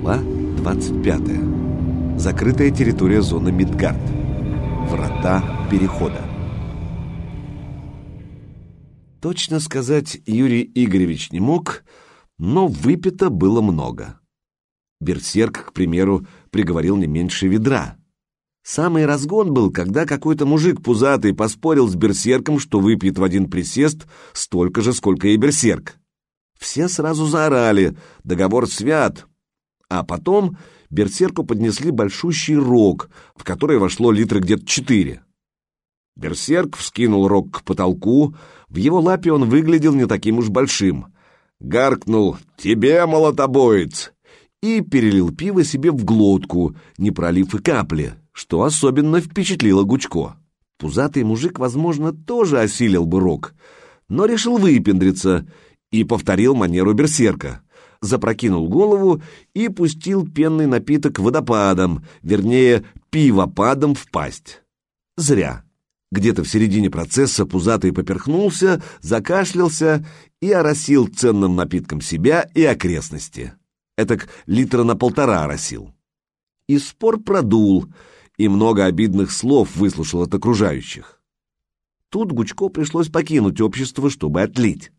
Глава 25. Закрытая территория зоны Мидгард. Врата перехода. Точно сказать Юрий Игоревич не мог, но выпито было много. Берсерк, к примеру, приговорил не меньше ведра. Самый разгон был, когда какой-то мужик пузатый поспорил с берсерком, что выпьет в один присест столько же, сколько и берсерк. Все сразу заорали «Договор свят!» А потом берсерку поднесли большущий рог, в который вошло литра где-то четыре. Берсерк вскинул рог к потолку, в его лапе он выглядел не таким уж большим. Гаркнул «Тебе, молотобоец!» и перелил пиво себе в глотку, не пролив и капли, что особенно впечатлило Гучко. Пузатый мужик, возможно, тоже осилил бы рог, но решил выпендриться и повторил манеру берсерка. Запрокинул голову и пустил пенный напиток водопадом, вернее, пивопадом в пасть. Зря. Где-то в середине процесса пузатый поперхнулся, закашлялся и оросил ценным напитком себя и окрестности. Этак литра на полтора оросил. И спор продул, и много обидных слов выслушал от окружающих. Тут Гучко пришлось покинуть общество, чтобы отлить.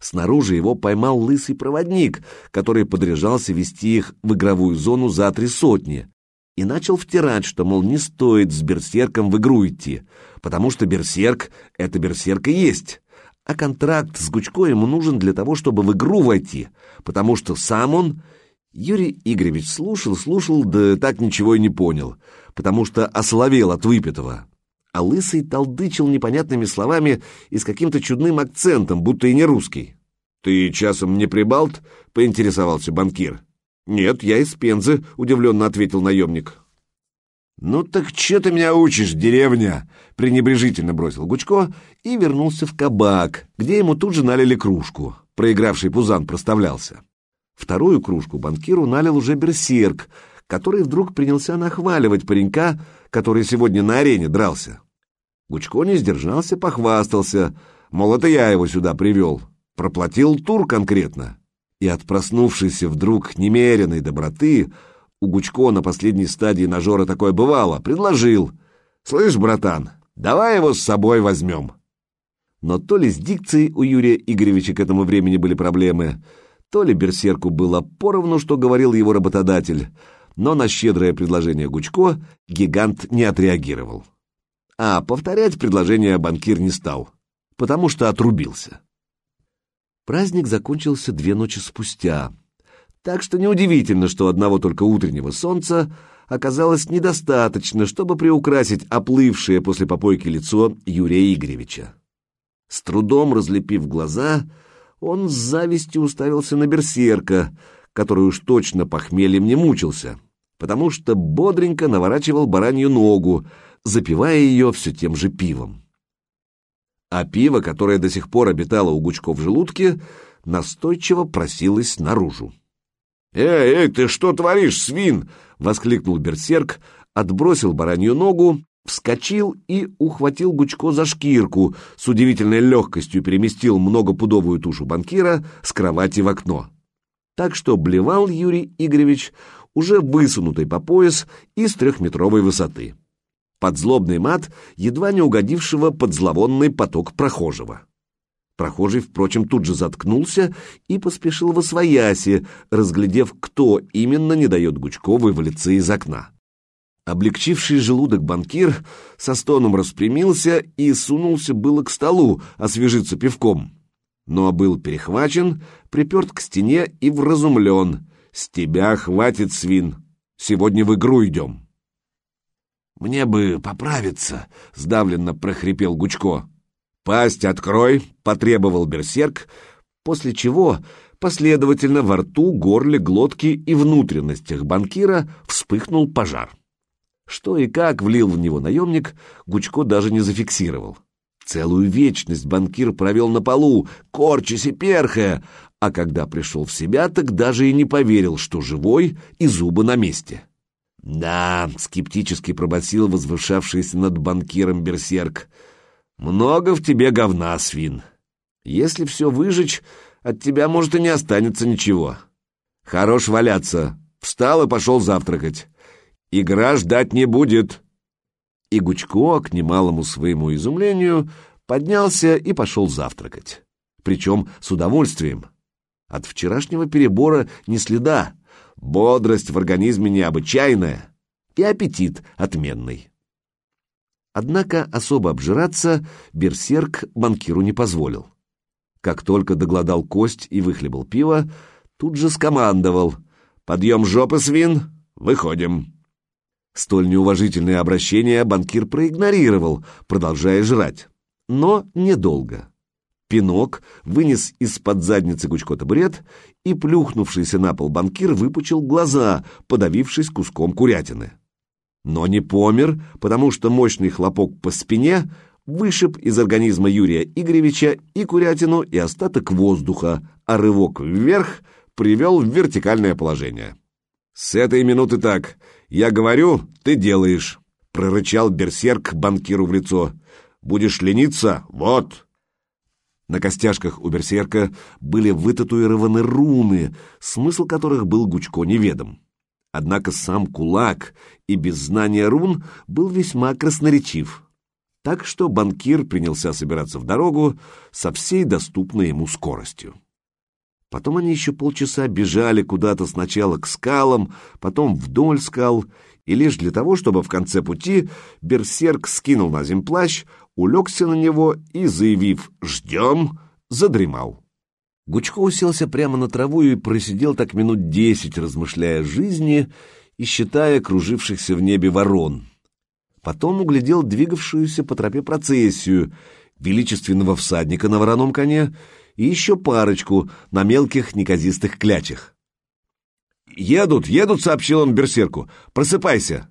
Снаружи его поймал лысый проводник, который подряжался вести их в игровую зону за три сотни, и начал втирать, что, мол, не стоит с берсерком в игру идти, потому что берсерк — это берсерк и есть, а контракт с Гучко ему нужен для того, чтобы в игру войти, потому что сам он... Юрий Игоревич слушал, слушал, да так ничего и не понял, потому что ословел от выпитого а лысый толдычил непонятными словами и с каким-то чудным акцентом, будто и не русский. «Ты часом не прибалт?» — поинтересовался банкир. «Нет, я из Пензы», — удивленно ответил наемник. «Ну так че ты меня учишь, деревня?» — пренебрежительно бросил Гучко и вернулся в кабак, где ему тут же налили кружку. Проигравший пузан проставлялся. Вторую кружку банкиру налил уже берсерк, который вдруг принялся нахваливать паренька, который сегодня на арене дрался. Гучко не сдержался, похвастался, мол, это я его сюда привел, проплатил тур конкретно. И от проснувшейся вдруг немеренной доброты у Гучко на последней стадии нажора такое бывало, предложил. «Слышь, братан, давай его с собой возьмем». Но то ли с дикцией у Юрия Игоревича к этому времени были проблемы, то ли берсерку было поровну, что говорил его работодатель, но на щедрое предложение Гучко гигант не отреагировал. А повторять предложение банкир не стал, потому что отрубился. Праздник закончился две ночи спустя, так что неудивительно, что одного только утреннего солнца оказалось недостаточно, чтобы приукрасить оплывшее после попойки лицо Юрия Игоревича. С трудом разлепив глаза, он с завистью уставился на берсерка, который уж точно похмельем не мучился, потому что бодренько наворачивал баранью ногу, запивая ее все тем же пивом. А пиво, которое до сих пор обитало у Гучко в желудке, настойчиво просилось наружу. «Эй, эй, ты что творишь, свин?» — воскликнул берсерк, отбросил баранью ногу, вскочил и ухватил Гучко за шкирку, с удивительной легкостью переместил многопудовую тушу банкира с кровати в окно. Так что блевал Юрий Игоревич уже высунутый по пояс и с трехметровой высоты под злобный мат, едва не угодившего под зловонный поток прохожего. Прохожий, впрочем, тут же заткнулся и поспешил во свояси, разглядев, кто именно не дает Гучко вывалиться из окна. Облегчивший желудок банкир со стоном распрямился и сунулся было к столу освежиться пивком. Но был перехвачен, приперт к стене и вразумлен. «С тебя хватит, свин! Сегодня в игру идем!» «Мне бы поправиться», — сдавленно прохрипел Гучко. «Пасть открой», — потребовал берсерк, после чего последовательно во рту, горле, глотке и внутренностях банкира вспыхнул пожар. Что и как влил в него наемник, Гучко даже не зафиксировал. Целую вечность банкир провел на полу, корчась и перхая, а когда пришел в себя, так даже и не поверил, что живой и зубы на месте. «Да», — скептически пробасил возвышавшийся над банкиром берсерк, — «много в тебе говна, свин. Если все выжечь, от тебя, может, и не останется ничего. Хорош валяться, встал и пошел завтракать. Игра ждать не будет. И Гучко, к немалому своему изумлению, поднялся и пошел завтракать. Причем с удовольствием. От вчерашнего перебора ни следа, бодрость в организме необычайная и аппетит отменный. Однако особо обжираться берсерк банкиру не позволил. Как только догладал кость и выхлебал пиво, тут же скомандовал «Подъем жопы, свин! Выходим!» Столь неуважительное обращение банкир проигнорировал, продолжая жрать. Но недолго. Пинок вынес из-под задницы Гучко табурет, и плюхнувшийся на пол банкир выпучил глаза, подавившись куском курятины. Но не помер, потому что мощный хлопок по спине вышиб из организма Юрия Игоревича и курятину, и остаток воздуха, а рывок вверх привел в вертикальное положение. «С этой минуты так. Я говорю, ты делаешь», — прорычал берсерк банкиру в лицо. «Будешь лениться? Вот!» На костяшках у берсерка были вытатуированы руны, смысл которых был Гучко неведом. Однако сам кулак и без знания рун был весьма красноречив. Так что банкир принялся собираться в дорогу со всей доступной ему скоростью. Потом они еще полчаса бежали куда-то сначала к скалам, потом вдоль скал, и лишь для того, чтобы в конце пути берсерк скинул на землю плащ, улегся на него и, заявив «Ждем», задремал. Гучко уселся прямо на траву и просидел так минут десять, размышляя о жизни и считая кружившихся в небе ворон. Потом углядел двигавшуюся по тропе процессию, величественного всадника на вороном коне и еще парочку на мелких неказистых клячах. «Едут, едут!» — сообщил он берсерку. «Просыпайся!»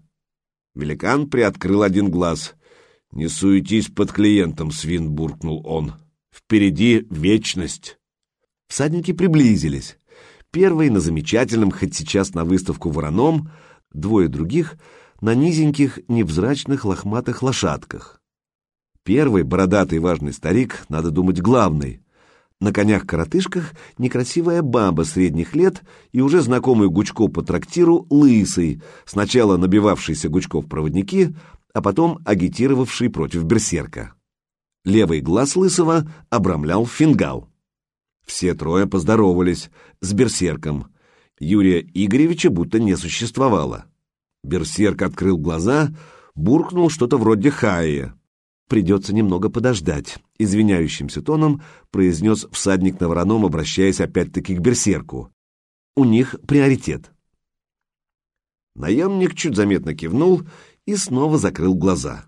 Великан приоткрыл один глаз. «Не суетись под клиентом, свин!» — буркнул он. «Впереди вечность!» Всадники приблизились. Первый на замечательном, хоть сейчас на выставку вороном, двое других на низеньких, невзрачных лохматых лошадках. Первый, бородатый важный старик, надо думать, главный. На конях-коротышках некрасивая баба средних лет и уже знакомый Гучко по трактиру лысый, сначала набивавшийся Гучков проводники, а потом агитировавший против берсерка. Левый глаз лысого обрамлял фингал. Все трое поздоровались с берсерком. Юрия Игоревича будто не существовало. Берсерк открыл глаза, буркнул что-то вроде «Хая». «Придется немного подождать», — извиняющимся тоном произнес всадник на вороном, обращаясь опять-таки к берсерку. «У них приоритет». Наемник чуть заметно кивнул и снова закрыл глаза.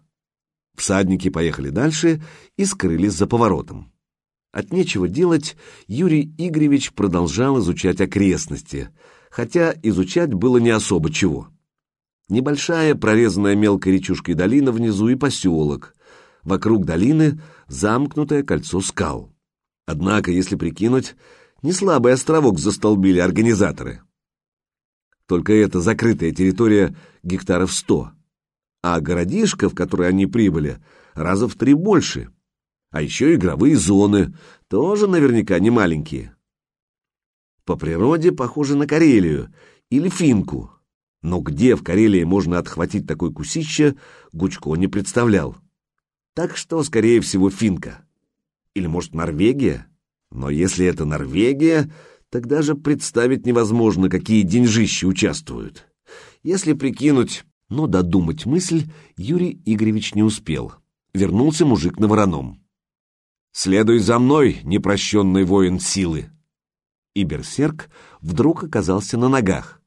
Всадники поехали дальше и скрылись за поворотом. От нечего делать Юрий Игоревич продолжал изучать окрестности, хотя изучать было не особо чего. Небольшая, прорезанная мелкой речушкой долина внизу и поселок. Вокруг долины замкнутое кольцо скал. Однако, если прикинуть, не слабый островок застолбили организаторы. Только это закрытая территория гектаров сто, а городишко, в который они прибыли, раза в три больше — а еще игровые зоны, тоже наверняка не маленькие. По природе похоже на Карелию или Финку. Но где в Карелии можно отхватить такой кусище, Гучко не представлял. Так что, скорее всего, Финка. Или, может, Норвегия? Но если это Норвегия, тогда же представить невозможно, какие деньжищи участвуют. Если прикинуть, но додумать мысль Юрий Игоревич не успел. Вернулся мужик на вороном. «Следуй за мной, непрощенный воин силы!» И берсерк вдруг оказался на ногах.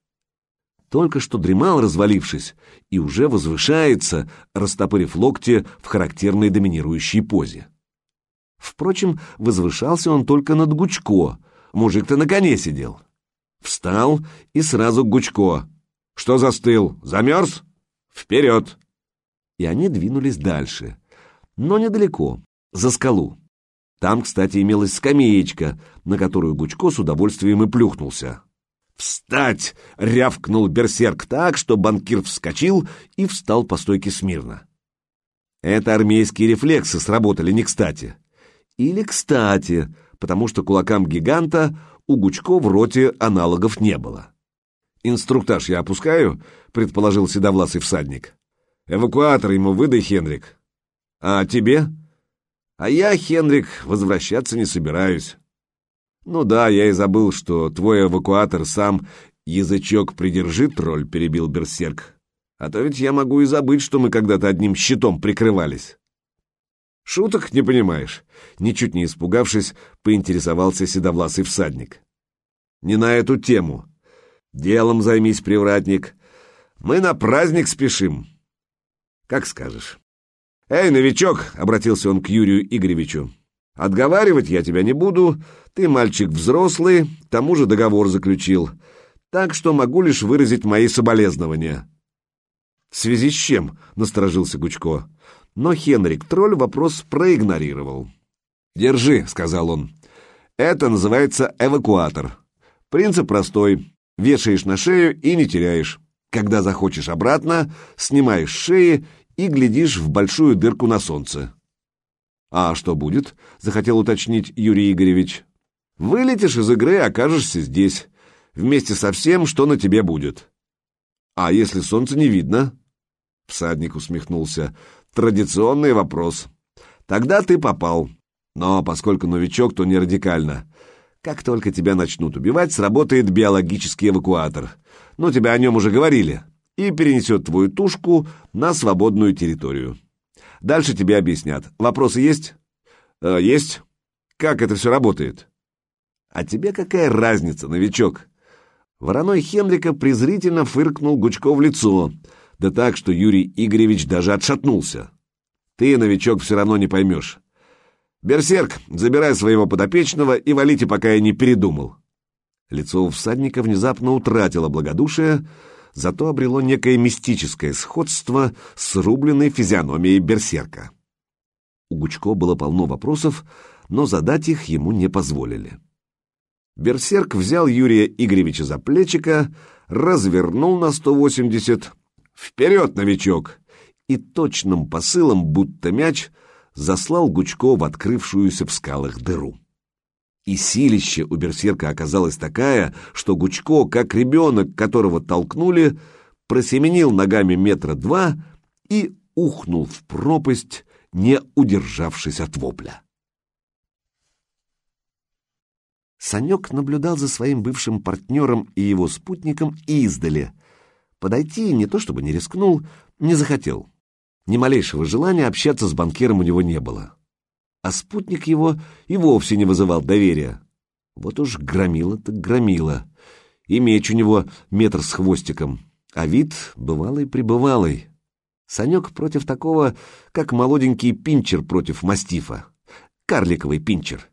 Только что дремал, развалившись, и уже возвышается, растопырив локти в характерной доминирующей позе. Впрочем, возвышался он только над Гучко, мужик-то на коне сидел. Встал и сразу Гучко. «Что застыл? Замерз? Вперед!» И они двинулись дальше, но недалеко, за скалу. Там, кстати, имелась скамеечка, на которую Гучко с удовольствием и плюхнулся. «Встать!» — рявкнул берсерк так, что банкир вскочил и встал по стойке смирно. Это армейские рефлексы сработали не кстати. Или кстати, потому что кулакам гиганта у Гучко в роте аналогов не было. «Инструктаж я опускаю?» — предположил седовласый всадник. «Эвакуатор ему выдай, Хенрик». «А тебе?» «А я, Хенрик, возвращаться не собираюсь». «Ну да, я и забыл, что твой эвакуатор сам язычок придержит, тролль», — перебил Берсерк. «А то ведь я могу и забыть, что мы когда-то одним щитом прикрывались». «Шуток не понимаешь?» — ничуть не испугавшись, поинтересовался седовласый всадник. «Не на эту тему. Делом займись, привратник. Мы на праздник спешим». «Как скажешь». «Эй, новичок!» — обратился он к Юрию Игоревичу. «Отговаривать я тебя не буду. Ты мальчик взрослый, к тому же договор заключил. Так что могу лишь выразить мои соболезнования». «В связи с чем?» — насторожился Гучко. Но Хенрик Тролль вопрос проигнорировал. «Держи», — сказал он. «Это называется эвакуатор. Принцип простой. Вешаешь на шею и не теряешь. Когда захочешь обратно, снимаешь шеи и глядишь в большую дырку на солнце». «А что будет?» — захотел уточнить Юрий Игоревич. «Вылетишь из игры, окажешься здесь, вместе со всем, что на тебе будет». «А если солнце не видно?» Всадник усмехнулся. Традиционный вопрос. Тогда ты попал. Но поскольку новичок, то не радикально. Как только тебя начнут убивать, сработает биологический эвакуатор. Ну, тебя о нем уже говорили. И перенесет твою тушку на свободную территорию. Дальше тебе объяснят. Вопросы есть? Э, есть. Как это все работает? А тебе какая разница, новичок? Вороной Хенрика презрительно фыркнул Гучко в лицо — да так, что Юрий Игоревич даже отшатнулся. Ты, новичок, все равно не поймешь. Берсерк, забирай своего подопечного и валите, пока я не передумал. Лицо у всадника внезапно утратило благодушие, зато обрело некое мистическое сходство с рубленной физиономией берсерка. У Гучко было полно вопросов, но задать их ему не позволили. Берсерк взял Юрия Игоревича за плечика, развернул на 180 «Вперед, новичок!» и точным посылом, будто мяч, заслал Гучко в открывшуюся в скалах дыру. И силище у берсерка оказалось такая, что Гучко, как ребенок, которого толкнули, просеменил ногами метра два и ухнул в пропасть, не удержавшись от вопля. Санек наблюдал за своим бывшим партнером и его спутником издали, Подойти не то чтобы не рискнул, не захотел. Ни малейшего желания общаться с банкиром у него не было. А спутник его и вовсе не вызывал доверия. Вот уж громила так громила. И меч у него метр с хвостиком, а вид бывалый-пребывалый. Санек против такого, как молоденький пинчер против мастифа. Карликовый пинчер.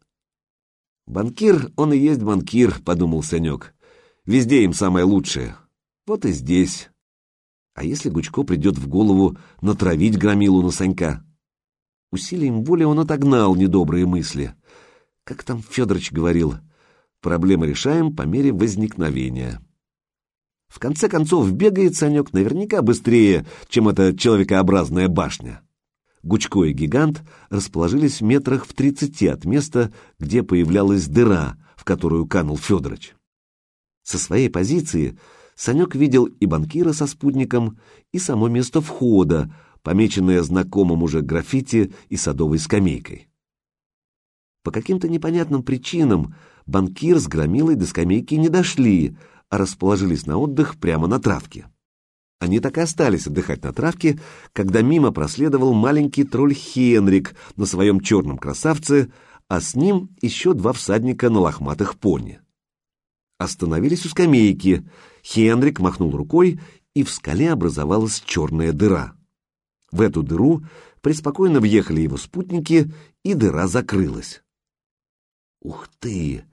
«Банкир, он и есть банкир», — подумал Санек. «Везде им самое лучшее. Вот и здесь. А если Гучко придет в голову натравить громилу на Санька? Усилием воли он отогнал недобрые мысли. Как там Федорович говорил, проблемы решаем по мере возникновения. В конце концов, бегает Санек наверняка быстрее, чем эта человекообразная башня. Гучко и гигант расположились в метрах в тридцати от места, где появлялась дыра, в которую канул Федорович. Со своей позиции Санек видел и банкира со спутником, и само место входа, помеченное знакомым уже граффити и садовой скамейкой. По каким-то непонятным причинам банкир с громилой до скамейки не дошли, а расположились на отдых прямо на травке. Они так и остались отдыхать на травке, когда мимо проследовал маленький тролль Хенрик на своем черном красавце, а с ним еще два всадника на лохматых пони. Остановились у скамейки, Хенрик махнул рукой, и в скале образовалась черная дыра. В эту дыру преспокойно въехали его спутники, и дыра закрылась. Ух ты!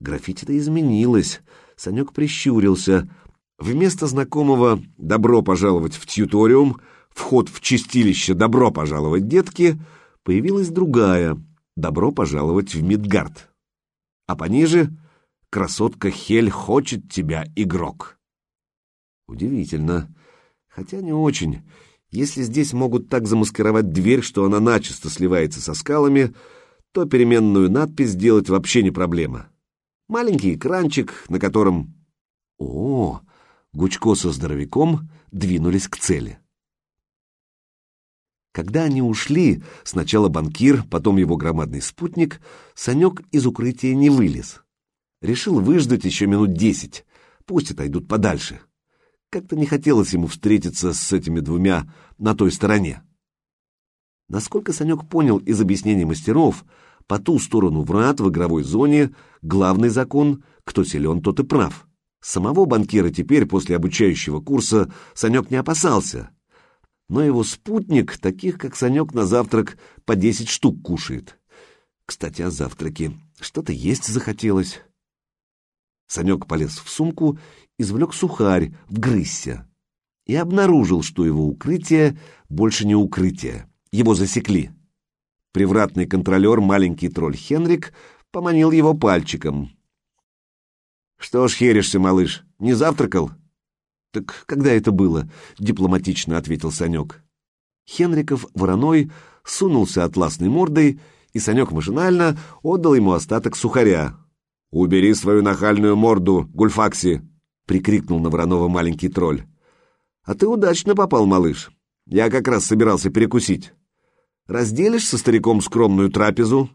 Граффити-то изменилось. Санек прищурился. Вместо знакомого «добро пожаловать в тьюториум», «вход в чистилище, добро пожаловать, детки», появилась другая «добро пожаловать в Мидгард». А пониже красотка Хель хочет тебя, игрок. Удивительно. Хотя не очень. Если здесь могут так замаскировать дверь, что она начисто сливается со скалами, то переменную надпись сделать вообще не проблема. Маленький экранчик, на котором... О, Гучко со здоровяком двинулись к цели. Когда они ушли, сначала банкир, потом его громадный спутник, Санек из укрытия не вылез. Решил выждать еще минут десять, пусть отойдут подальше. Как-то не хотелось ему встретиться с этими двумя на той стороне. Насколько Санек понял из объяснений мастеров, по ту сторону врат в игровой зоне главный закон «кто силен, тот и прав». Самого банкира теперь, после обучающего курса, Санек не опасался. Но его спутник, таких как Санек на завтрак, по десять штук кушает. Кстати, о завтраке. Что-то есть захотелось. Санек полез в сумку, извлек сухарь, вгрызся. И обнаружил, что его укрытие больше не укрытие. Его засекли. Привратный контролер, маленький тролль Хенрик, поманил его пальчиком. «Что ж херишься, малыш, не завтракал?» «Так когда это было?» — дипломатично ответил Санек. Хенриков вороной сунулся атласной мордой, и Санек машинально отдал ему остаток сухаря. «Убери свою нахальную морду, Гульфакси!» — прикрикнул на Воронова маленький тролль. «А ты удачно попал, малыш. Я как раз собирался перекусить. Разделишь со стариком скромную трапезу?»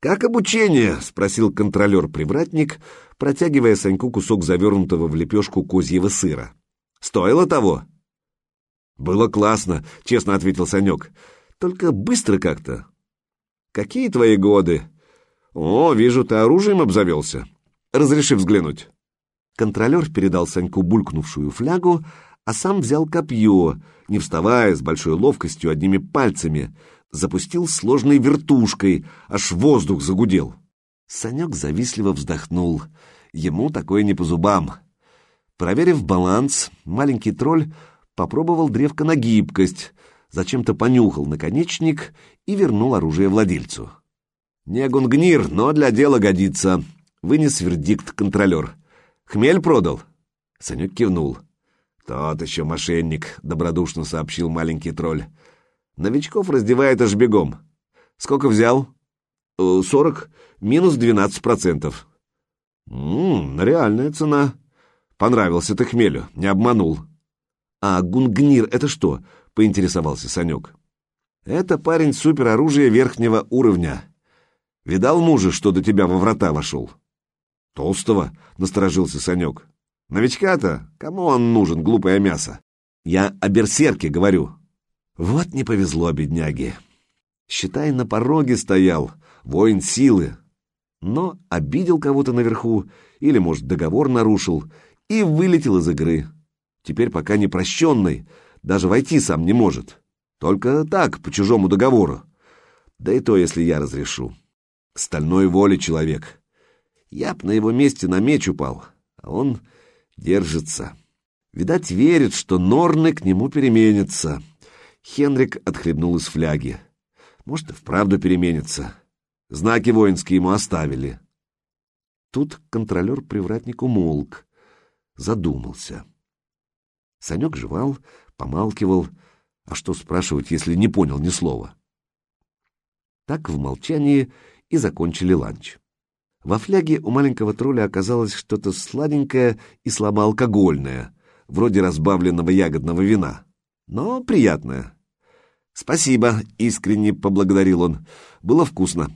«Как обучение?» — спросил контролер-привратник, протягивая Саньку кусок завернутого в лепешку козьего сыра. «Стоило того?» «Было классно», — честно ответил Санек. «Только быстро как-то». «Какие твои годы?» «О, вижу, ты оружием обзавелся. Разреши взглянуть». Контролер передал Саньку булькнувшую флягу, а сам взял копье, не вставая, с большой ловкостью, одними пальцами — запустил сложной вертушкой, аж воздух загудел. Санек завистливо вздохнул. Ему такое не по зубам. Проверив баланс, маленький тролль попробовал древко на гибкость, зачем-то понюхал наконечник и вернул оружие владельцу. «Не гунгнир, но для дела годится», — вынес вердикт контролер. «Хмель продал?» Санек кивнул. «Тот еще мошенник», — добродушно сообщил маленький тролль. Новичков раздевает аж бегом. Сколько взял? Э, сорок, минус двенадцать процентов. Ммм, реальная цена. Понравился ты хмелю, не обманул. А гунгнир — это что? Поинтересовался Санек. Это парень супероружия верхнего уровня. Видал мужа, что до тебя во врата вошел? Толстого, насторожился Санек. Новичка-то? Кому он нужен, глупое мясо? Я о берсерке говорю. Вот не повезло бедняге. Считай, на пороге стоял, воин силы. Но обидел кого-то наверху, или, может, договор нарушил, и вылетел из игры. Теперь пока не прощенный, даже войти сам не может. Только так, по чужому договору. Да и то, если я разрешу. Стальной воли человек. Я б на его месте на меч упал, а он держится. Видать, верит, что Норны к нему переменятся. Хенрик отхлебнул из фляги. Может, и вправду переменится. Знаки воинские ему оставили. Тут контролер-привратник умолк, задумался. Санек жевал, помалкивал. А что спрашивать, если не понял ни слова? Так в молчании и закончили ланч. Во фляге у маленького тролля оказалось что-то сладенькое и слабоалкогольное, вроде разбавленного ягодного вина но приятное. «Спасибо», — искренне поблагодарил он. «Было вкусно».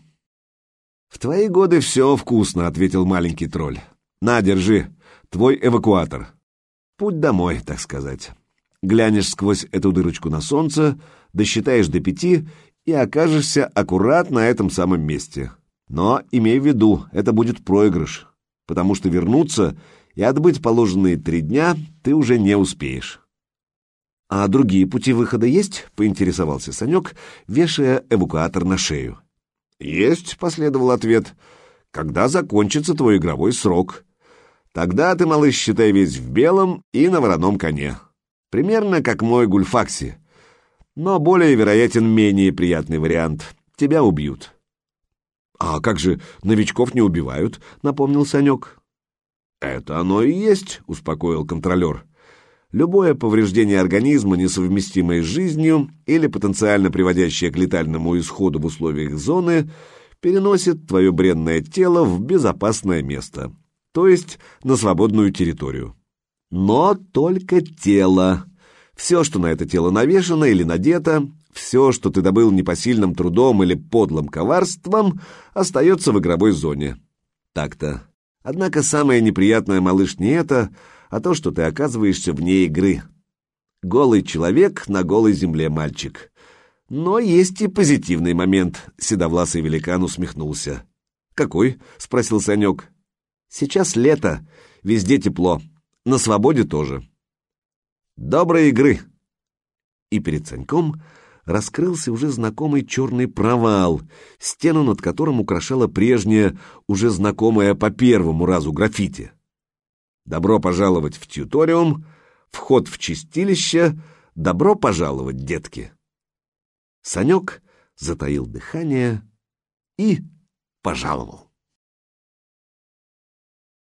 «В твои годы все вкусно», — ответил маленький тролль. «На, держи, твой эвакуатор. Путь домой, так сказать. Глянешь сквозь эту дырочку на солнце, досчитаешь до пяти и окажешься аккурат на этом самом месте. Но имей в виду, это будет проигрыш, потому что вернуться и отбыть положенные три дня ты уже не успеешь». «А другие пути выхода есть?» — поинтересовался Санек, вешая эвакуатор на шею. «Есть», — последовал ответ. «Когда закончится твой игровой срок? Тогда ты, малыш, считай весь в белом и на вороном коне. Примерно как мой гульфакси. Но более вероятен менее приятный вариант. Тебя убьют». «А как же новичков не убивают?» — напомнил Санек. «Это оно и есть», — успокоил контролер. Любое повреждение организма, несовместимое с жизнью или потенциально приводящее к летальному исходу в условиях зоны, переносит твое бренное тело в безопасное место. то есть на свободную территорию. Но только тело. Все, что на это тело навешано или надето, все, что ты добыл непосильным трудом или подлым коварством, остается в игровой зоне. Так-то. Однако самое неприятное, малыш, не это, а то, что ты оказываешься вне игры. Голый человек на голой земле, мальчик. Но есть и позитивный момент, седовласый великан усмехнулся. «Какой?» — спросил Санек. «Сейчас лето, везде тепло, на свободе тоже». «Доброй игры!» И перед Саньком раскрылся уже знакомый черный провал, стену над которым украшала прежняя, уже знакомая по первому разу граффити. «Добро пожаловать в тьюториум», «Вход в чистилище», «Добро пожаловать, детки». Санек затаил дыхание и пожаловал.